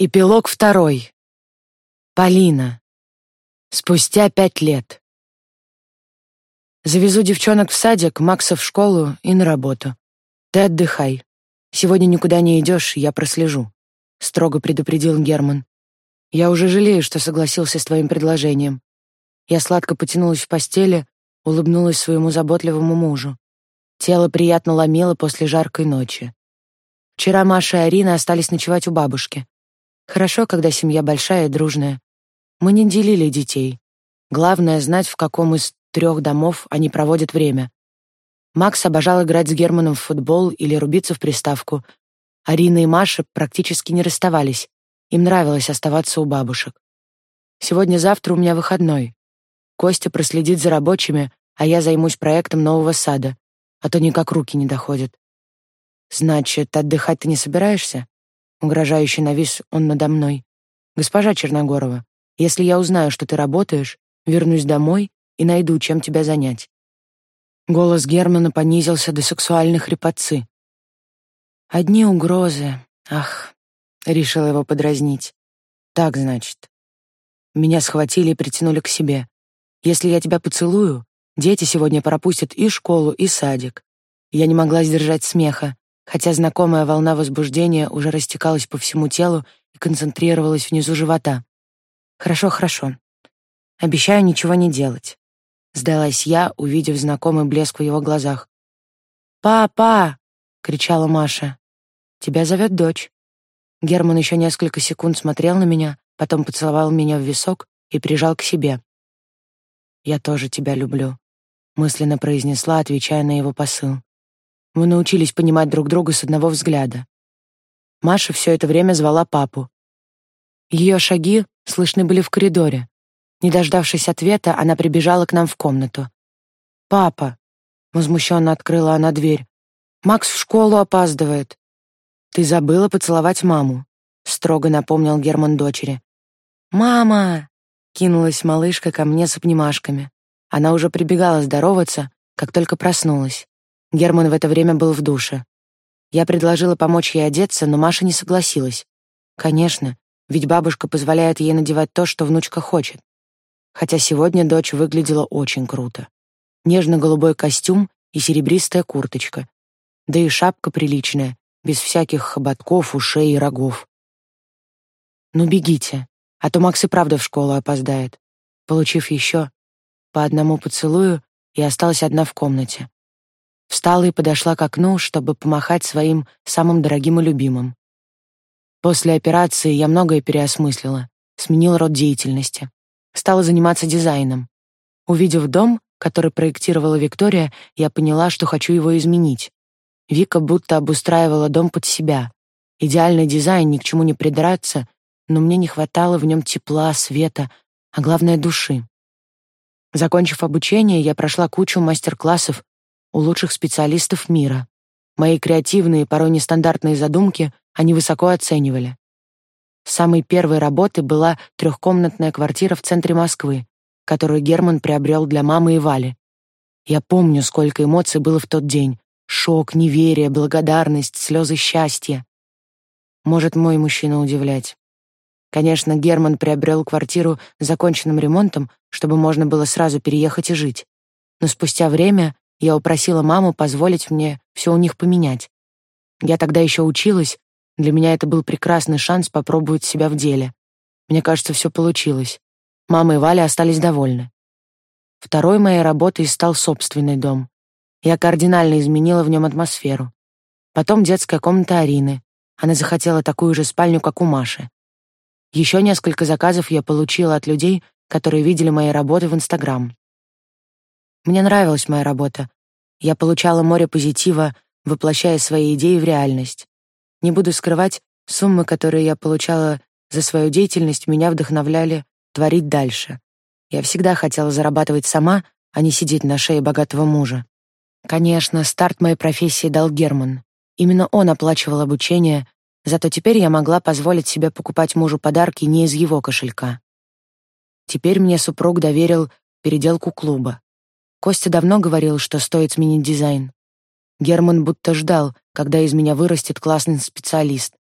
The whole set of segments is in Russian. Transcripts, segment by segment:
Эпилог второй. Полина. Спустя пять лет. Завезу девчонок в садик, Макса в школу и на работу. Ты отдыхай. Сегодня никуда не идешь, я прослежу, строго предупредил Герман. Я уже жалею, что согласился с твоим предложением. Я сладко потянулась в постели, улыбнулась своему заботливому мужу. Тело приятно ломило после жаркой ночи. Вчера Маша и Арина остались ночевать у бабушки. Хорошо, когда семья большая и дружная. Мы не делили детей. Главное — знать, в каком из трех домов они проводят время. Макс обожал играть с Германом в футбол или рубиться в приставку. Арина и Маша практически не расставались. Им нравилось оставаться у бабушек. Сегодня-завтра у меня выходной. Костя проследит за рабочими, а я займусь проектом нового сада, а то никак руки не доходят. Значит, отдыхать ты не собираешься? Угрожающе навис он надо мной. «Госпожа Черногорова, если я узнаю, что ты работаешь, вернусь домой и найду, чем тебя занять». Голос Германа понизился до сексуальной хрипотцы. «Одни угрозы. Ах!» — решила его подразнить. «Так, значит. Меня схватили и притянули к себе. Если я тебя поцелую, дети сегодня пропустят и школу, и садик». Я не могла сдержать смеха хотя знакомая волна возбуждения уже растекалась по всему телу и концентрировалась внизу живота. «Хорошо, хорошо. Обещаю ничего не делать», — сдалась я, увидев знакомый блеск в его глазах. «Папа!» — кричала Маша. «Тебя зовет дочь». Герман еще несколько секунд смотрел на меня, потом поцеловал меня в висок и прижал к себе. «Я тоже тебя люблю», — мысленно произнесла, отвечая на его посыл. Мы научились понимать друг друга с одного взгляда. Маша все это время звала папу. Ее шаги слышны были в коридоре. Не дождавшись ответа, она прибежала к нам в комнату. «Папа!» — возмущенно открыла она дверь. «Макс в школу опаздывает». «Ты забыла поцеловать маму», — строго напомнил Герман дочери. «Мама!» — кинулась малышка ко мне с обнимашками. Она уже прибегала здороваться, как только проснулась. Герман в это время был в душе. Я предложила помочь ей одеться, но Маша не согласилась. Конечно, ведь бабушка позволяет ей надевать то, что внучка хочет. Хотя сегодня дочь выглядела очень круто. Нежно-голубой костюм и серебристая курточка. Да и шапка приличная, без всяких хоботков, ушей и рогов. «Ну, бегите, а то Макс и правда в школу опоздает». Получив еще по одному поцелую, я осталась одна в комнате. Встала и подошла к окну, чтобы помахать своим самым дорогим и любимым. После операции я многое переосмыслила, сменила род деятельности. Стала заниматься дизайном. Увидев дом, который проектировала Виктория, я поняла, что хочу его изменить. Вика будто обустраивала дом под себя. Идеальный дизайн, ни к чему не придраться, но мне не хватало в нем тепла, света, а главное — души. Закончив обучение, я прошла кучу мастер-классов у лучших специалистов мира. Мои креативные, порой нестандартные задумки они высоко оценивали. Самой первой работой была трехкомнатная квартира в центре Москвы, которую Герман приобрел для мамы и Вали. Я помню, сколько эмоций было в тот день. Шок, неверие, благодарность, слезы счастья. Может мой мужчина удивлять. Конечно, Герман приобрел квартиру с законченным ремонтом, чтобы можно было сразу переехать и жить. Но спустя время я упросила маму позволить мне все у них поменять. Я тогда еще училась, для меня это был прекрасный шанс попробовать себя в деле. Мне кажется, все получилось. Мама и Валя остались довольны. Второй моей работой стал собственный дом. Я кардинально изменила в нем атмосферу. Потом детская комната Арины. Она захотела такую же спальню, как у Маши. Еще несколько заказов я получила от людей, которые видели мои работы в Инстаграм. Мне нравилась моя работа. Я получала море позитива, воплощая свои идеи в реальность. Не буду скрывать, суммы, которые я получала за свою деятельность, меня вдохновляли творить дальше. Я всегда хотела зарабатывать сама, а не сидеть на шее богатого мужа. Конечно, старт моей профессии дал Герман. Именно он оплачивал обучение, зато теперь я могла позволить себе покупать мужу подарки не из его кошелька. Теперь мне супруг доверил переделку клуба. Костя давно говорил, что стоит сменить дизайн. Герман будто ждал, когда из меня вырастет классный специалист.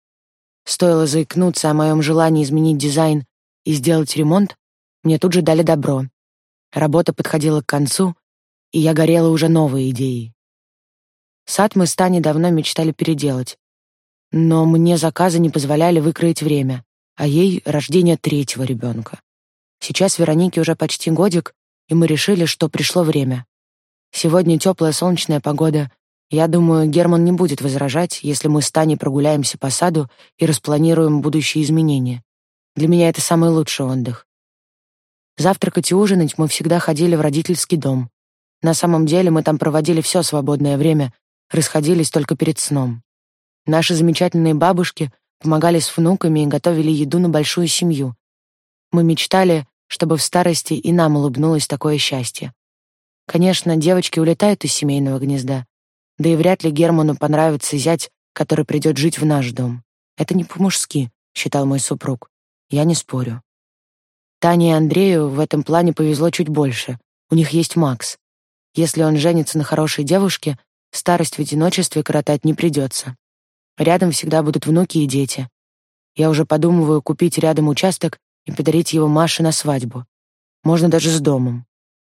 Стоило заикнуться о моем желании изменить дизайн и сделать ремонт, мне тут же дали добро. Работа подходила к концу, и я горела уже новой идеей. Сад мы с Таней давно мечтали переделать. Но мне заказы не позволяли выкроить время, а ей — рождение третьего ребенка. Сейчас Веронике уже почти годик, и мы решили, что пришло время. Сегодня теплая солнечная погода. Я думаю, Герман не будет возражать, если мы с Таней прогуляемся по саду и распланируем будущие изменения. Для меня это самый лучший отдых. Завтракать и ужинать мы всегда ходили в родительский дом. На самом деле мы там проводили все свободное время, расходились только перед сном. Наши замечательные бабушки помогали с внуками и готовили еду на большую семью. Мы мечтали, чтобы в старости и нам улыбнулось такое счастье. Конечно, девочки улетают из семейного гнезда, да и вряд ли Герману понравится зять, который придет жить в наш дом. Это не по-мужски, считал мой супруг. Я не спорю. Тане и Андрею в этом плане повезло чуть больше. У них есть Макс. Если он женится на хорошей девушке, старость в одиночестве коротать не придется. Рядом всегда будут внуки и дети. Я уже подумываю купить рядом участок и подарить его Маше на свадьбу. Можно даже с домом.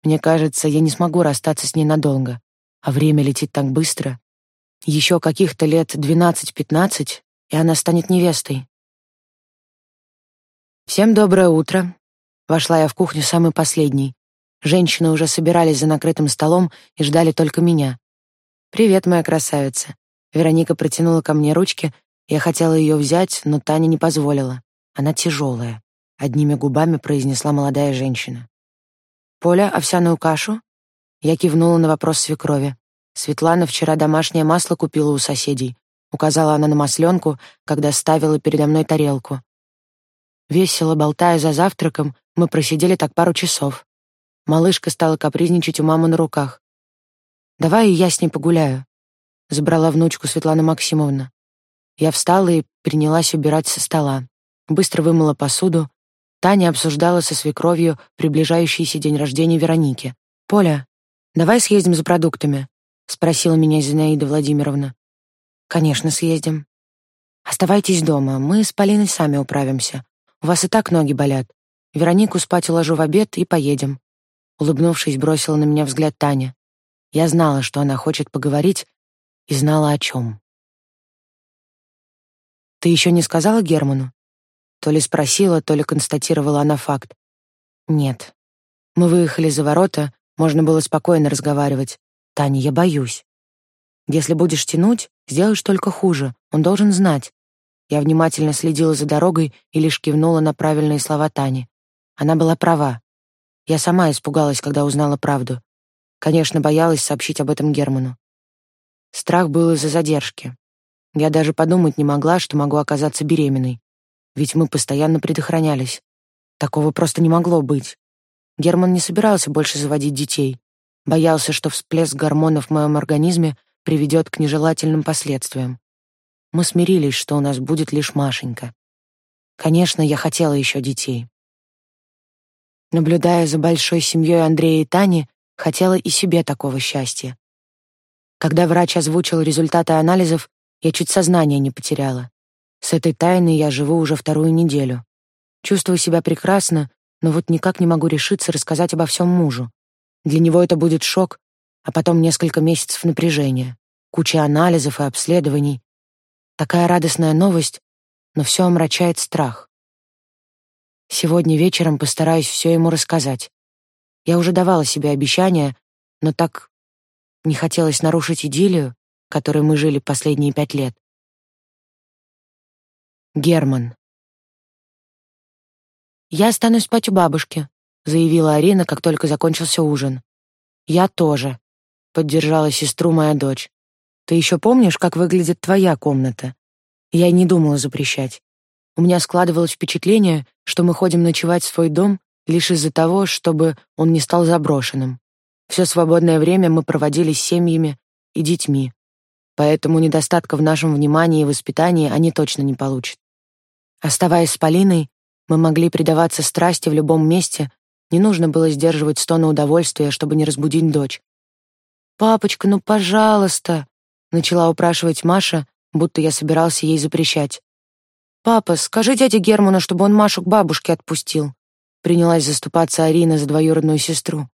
Мне кажется, я не смогу расстаться с ней надолго, а время летит так быстро. Еще каких-то лет 12-15, и она станет невестой. Всем доброе утро. Вошла я в кухню самый последний. Женщины уже собирались за накрытым столом и ждали только меня. Привет, моя красавица. Вероника протянула ко мне ручки. Я хотела ее взять, но Таня не позволила. Она тяжелая. Одними губами произнесла молодая женщина. «Поля, овсяную кашу?» Я кивнула на вопрос свекрови. Светлана вчера домашнее масло купила у соседей. Указала она на масленку, когда ставила передо мной тарелку. Весело болтая за завтраком, мы просидели так пару часов. Малышка стала капризничать у мамы на руках. «Давай и я с ней погуляю», — забрала внучку Светлана Максимовна. Я встала и принялась убирать со стола. Быстро вымыла посуду, Таня обсуждала со свекровью приближающийся день рождения Вероники. «Поля, давай съездим за продуктами?» — спросила меня Зинаида Владимировна. «Конечно, съездим». «Оставайтесь дома, мы с Полиной сами управимся. У вас и так ноги болят. Веронику спать уложу в обед и поедем». Улыбнувшись, бросила на меня взгляд Таня. Я знала, что она хочет поговорить, и знала о чем. «Ты еще не сказала Герману?» То ли спросила, то ли констатировала она факт. Нет. Мы выехали за ворота, можно было спокойно разговаривать. Таня, я боюсь. Если будешь тянуть, сделаешь только хуже. Он должен знать. Я внимательно следила за дорогой и лишь кивнула на правильные слова Тани. Она была права. Я сама испугалась, когда узнала правду. Конечно, боялась сообщить об этом Герману. Страх был из-за задержки. Я даже подумать не могла, что могу оказаться беременной. Ведь мы постоянно предохранялись. Такого просто не могло быть. Герман не собирался больше заводить детей. Боялся, что всплеск гормонов в моем организме приведет к нежелательным последствиям. Мы смирились, что у нас будет лишь Машенька. Конечно, я хотела еще детей. Наблюдая за большой семьей Андрея и Тани, хотела и себе такого счастья. Когда врач озвучил результаты анализов, я чуть сознание не потеряла. С этой тайной я живу уже вторую неделю. Чувствую себя прекрасно, но вот никак не могу решиться рассказать обо всем мужу. Для него это будет шок, а потом несколько месяцев напряжения, куча анализов и обследований. Такая радостная новость, но все омрачает страх. Сегодня вечером постараюсь все ему рассказать. Я уже давала себе обещание, но так не хотелось нарушить идиллию, которой мы жили последние пять лет. Герман. «Я останусь спать у бабушки», — заявила Арина, как только закончился ужин. «Я тоже», — поддержала сестру моя дочь. «Ты еще помнишь, как выглядит твоя комната?» Я и не думала запрещать. У меня складывалось впечатление, что мы ходим ночевать в свой дом лишь из-за того, чтобы он не стал заброшенным. Все свободное время мы проводили с семьями и детьми, поэтому недостатка в нашем внимании и воспитании они точно не получат. Оставаясь с Полиной, мы могли предаваться страсти в любом месте, не нужно было сдерживать стоны удовольствия, чтобы не разбудить дочь. «Папочка, ну, пожалуйста!» — начала упрашивать Маша, будто я собирался ей запрещать. «Папа, скажи дяде Герману, чтобы он Машу к бабушке отпустил», принялась заступаться Арина за двоюродную сестру.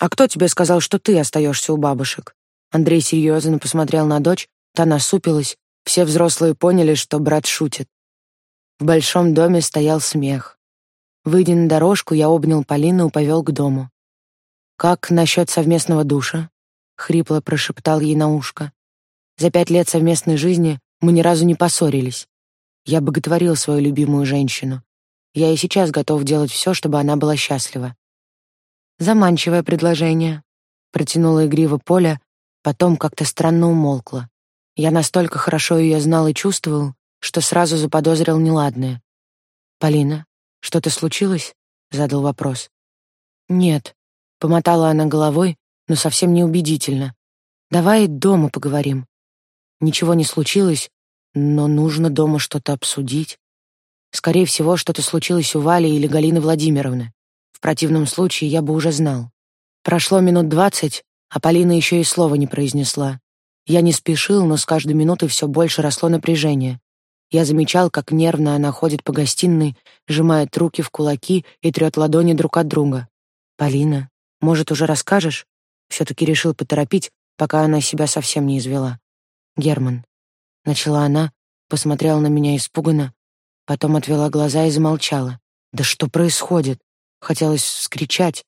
«А кто тебе сказал, что ты остаешься у бабушек?» Андрей серьезно посмотрел на дочь, та насупилась, все взрослые поняли, что брат шутит. В большом доме стоял смех. Выйдя на дорожку, я обнял Полину и повел к дому. «Как насчет совместного душа?» — хрипло прошептал ей на ушко. «За пять лет совместной жизни мы ни разу не поссорились. Я боготворил свою любимую женщину. Я и сейчас готов делать все, чтобы она была счастлива». «Заманчивое предложение», — протянула игриво Поля, потом как-то странно умолкла. Я настолько хорошо ее знал и чувствовал, что сразу заподозрил неладное. «Полина, что-то случилось?» — задал вопрос. «Нет», — помотала она головой, но совсем неубедительно. «Давай дома поговорим». Ничего не случилось, но нужно дома что-то обсудить. Скорее всего, что-то случилось у Вали или Галины Владимировны. В противном случае я бы уже знал. Прошло минут двадцать, а Полина еще и слова не произнесла. Я не спешил, но с каждой минутой все больше росло напряжение. Я замечал, как нервно она ходит по гостиной, сжимает руки в кулаки и трет ладони друг от друга. «Полина, может, уже расскажешь?» Все-таки решил поторопить, пока она себя совсем не извела. «Герман», — начала она, посмотрела на меня испуганно, потом отвела глаза и замолчала. «Да что происходит?» Хотелось вскричать,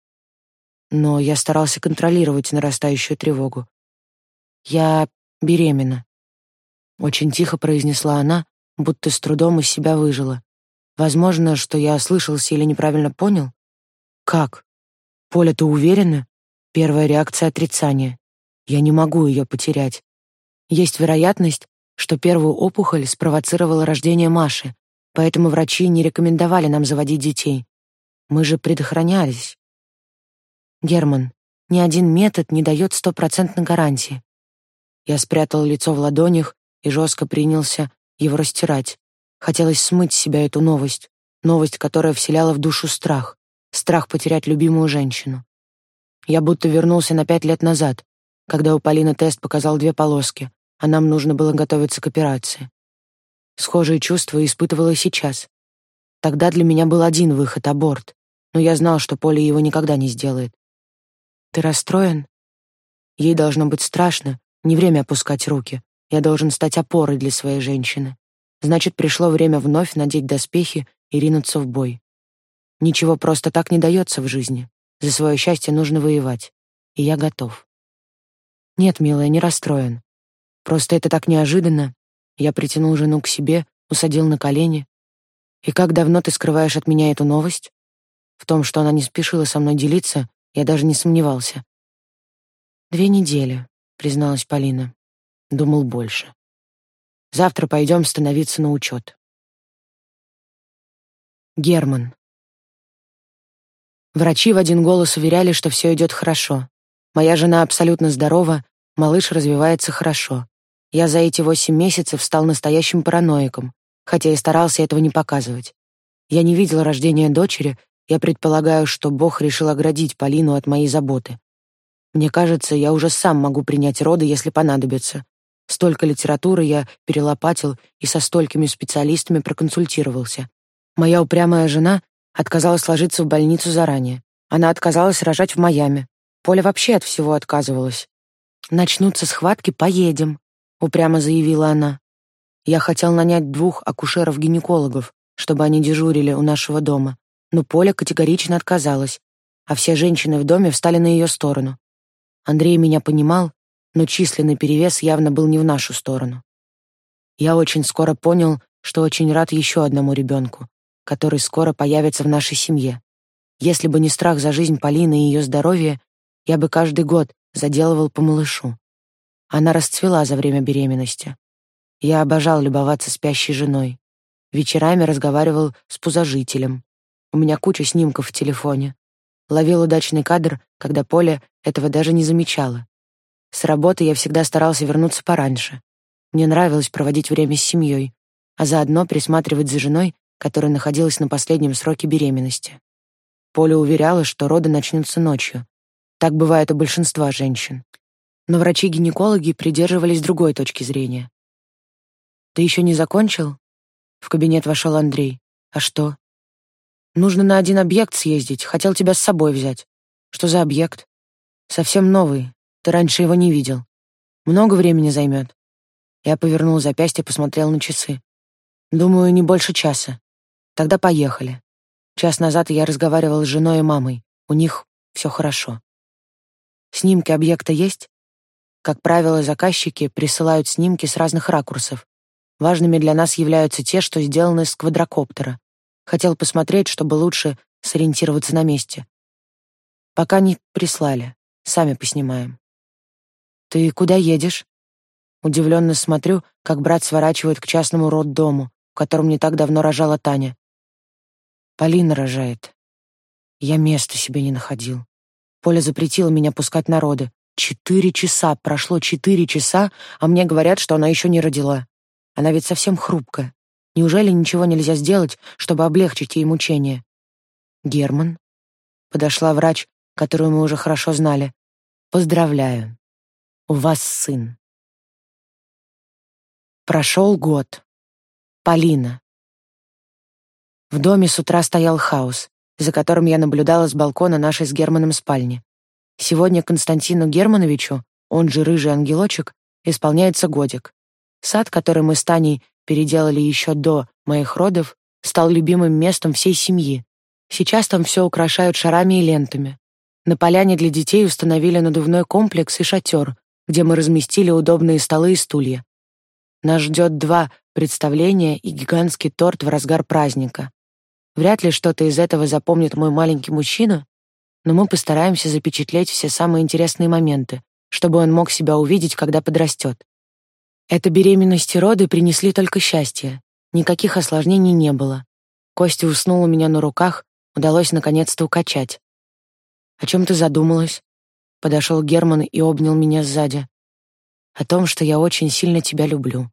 но я старался контролировать нарастающую тревогу. «Я беременна», — очень тихо произнесла она, будто с трудом из себя выжила. Возможно, что я ослышался или неправильно понял. Как? Поля, ты уверена? Первая реакция отрицания. Я не могу ее потерять. Есть вероятность, что первую опухоль спровоцировала рождение Маши, поэтому врачи не рекомендовали нам заводить детей. Мы же предохранялись. Герман, ни один метод не дает стопроцентной гарантии. Я спрятал лицо в ладонях и жестко принялся его растирать. Хотелось смыть с себя эту новость, новость, которая вселяла в душу страх, страх потерять любимую женщину. Я будто вернулся на пять лет назад, когда у Полины тест показал две полоски, а нам нужно было готовиться к операции. Схожие чувства испытывала и сейчас. Тогда для меня был один выход — аборт, но я знал, что Поля его никогда не сделает. «Ты расстроен?» Ей должно быть страшно, не время опускать руки, я должен стать опорой для своей женщины. Значит, пришло время вновь надеть доспехи и ринуться в бой. Ничего просто так не дается в жизни. За свое счастье нужно воевать. И я готов. Нет, милая, не расстроен. Просто это так неожиданно. Я притянул жену к себе, усадил на колени. И как давно ты скрываешь от меня эту новость? В том, что она не спешила со мной делиться, я даже не сомневался. Две недели, призналась Полина. Думал больше. Завтра пойдем становиться на учет. Герман. Врачи в один голос уверяли, что все идет хорошо. Моя жена абсолютно здорова, малыш развивается хорошо. Я за эти восемь месяцев стал настоящим параноиком, хотя и старался этого не показывать. Я не видел рождения дочери, я предполагаю, что Бог решил оградить Полину от моей заботы. Мне кажется, я уже сам могу принять роды, если понадобится. Столько литературы я перелопатил и со столькими специалистами проконсультировался. Моя упрямая жена отказалась ложиться в больницу заранее. Она отказалась рожать в Майами. Поля вообще от всего отказывалась. «Начнутся схватки, поедем», — упрямо заявила она. Я хотел нанять двух акушеров-гинекологов, чтобы они дежурили у нашего дома, но Поля категорично отказалась, а все женщины в доме встали на ее сторону. Андрей меня понимал но численный перевес явно был не в нашу сторону. Я очень скоро понял, что очень рад еще одному ребенку, который скоро появится в нашей семье. Если бы не страх за жизнь Полины и ее здоровье, я бы каждый год заделывал по малышу. Она расцвела за время беременности. Я обожал любоваться спящей женой. Вечерами разговаривал с пузожителем. У меня куча снимков в телефоне. Ловил удачный кадр, когда Поля этого даже не замечала. С работы я всегда старался вернуться пораньше. Мне нравилось проводить время с семьей, а заодно присматривать за женой, которая находилась на последнем сроке беременности. Поля уверяла, что роды начнутся ночью. Так бывает у большинства женщин. Но врачи-гинекологи придерживались другой точки зрения. «Ты еще не закончил?» В кабинет вошел Андрей. А что? Нужно на один объект съездить. Хотел тебя с собой взять. Что за объект? Совсем новый. Ты раньше его не видел. Много времени займет. Я повернул запястье, посмотрел на часы. Думаю, не больше часа. Тогда поехали. Час назад я разговаривал с женой и мамой. У них все хорошо. Снимки объекта есть? Как правило, заказчики присылают снимки с разных ракурсов. Важными для нас являются те, что сделаны с квадрокоптера. Хотел посмотреть, чтобы лучше сориентироваться на месте. Пока не прислали. Сами поснимаем. Ты куда едешь? Удивленно смотрю, как брат сворачивает к частному роддому, в котором не так давно рожала Таня. Полина рожает. Я места себе не находил. Поля запретила меня пускать народы. Четыре часа, прошло четыре часа, а мне говорят, что она еще не родила. Она ведь совсем хрупкая. Неужели ничего нельзя сделать, чтобы облегчить ей мучения? Герман. Подошла врач, которую мы уже хорошо знали. Поздравляю. У вас сын. Прошел год. Полина. В доме с утра стоял хаос за которым я наблюдала с балкона нашей с Германом спальни. Сегодня Константину Германовичу, он же рыжий ангелочек, исполняется годик. Сад, который мы с Таней переделали еще до моих родов, стал любимым местом всей семьи. Сейчас там все украшают шарами и лентами. На поляне для детей установили надувной комплекс и шатер, где мы разместили удобные столы и стулья. Нас ждет два представления и гигантский торт в разгар праздника. Вряд ли что-то из этого запомнит мой маленький мужчина, но мы постараемся запечатлеть все самые интересные моменты, чтобы он мог себя увидеть, когда подрастет. Эта беременность и роды принесли только счастье. Никаких осложнений не было. Костя уснул у меня на руках, удалось наконец-то укачать. «О чем ты задумалась?» Подошел Герман и обнял меня сзади. «О том, что я очень сильно тебя люблю»,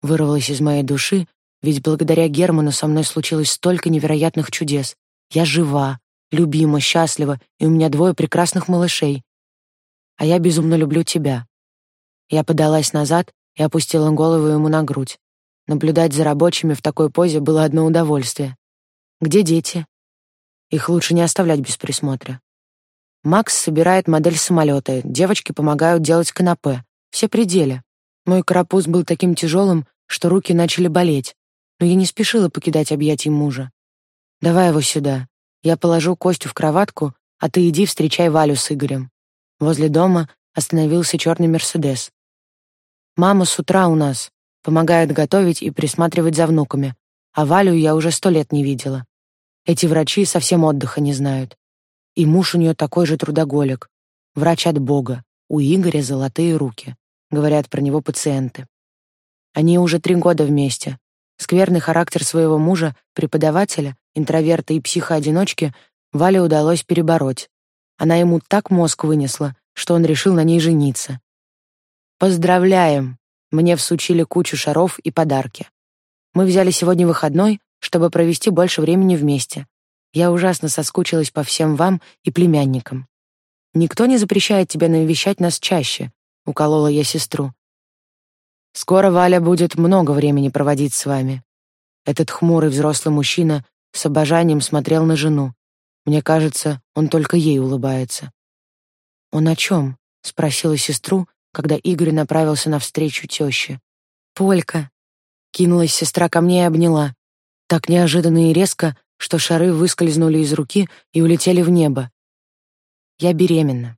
вырвалось из моей души, ведь благодаря Герману со мной случилось столько невероятных чудес. Я жива, любима, счастлива, и у меня двое прекрасных малышей. А я безумно люблю тебя. Я подалась назад и опустила голову ему на грудь. Наблюдать за рабочими в такой позе было одно удовольствие. Где дети? Их лучше не оставлять без присмотра. Макс собирает модель самолета, девочки помогают делать канапе. Все пределы. Мой карапуз был таким тяжелым, что руки начали болеть но я не спешила покидать объятий мужа. «Давай его сюда. Я положу Костю в кроватку, а ты иди встречай Валю с Игорем». Возле дома остановился черный «Мерседес». «Мама с утра у нас. Помогает готовить и присматривать за внуками. А Валю я уже сто лет не видела. Эти врачи совсем отдыха не знают. И муж у нее такой же трудоголик. Врач от Бога. У Игоря золотые руки. Говорят про него пациенты. Они уже три года вместе. Скверный характер своего мужа, преподавателя, интроверта и психоодиночки Вале удалось перебороть. Она ему так мозг вынесла, что он решил на ней жениться. «Поздравляем!» Мне всучили кучу шаров и подарки. Мы взяли сегодня выходной, чтобы провести больше времени вместе. Я ужасно соскучилась по всем вам и племянникам. Никто не запрещает тебе навещать нас чаще, уколола я сестру. Скоро Валя будет много времени проводить с вами. Этот хмурый взрослый мужчина с обожанием смотрел на жену. Мне кажется, он только ей улыбается. Он о чем? спросила сестру, когда Игорь направился навстречу тёще. Полька. Кинулась сестра ко мне и обняла. Так неожиданно и резко, что шары выскользнули из руки и улетели в небо. Я беременна.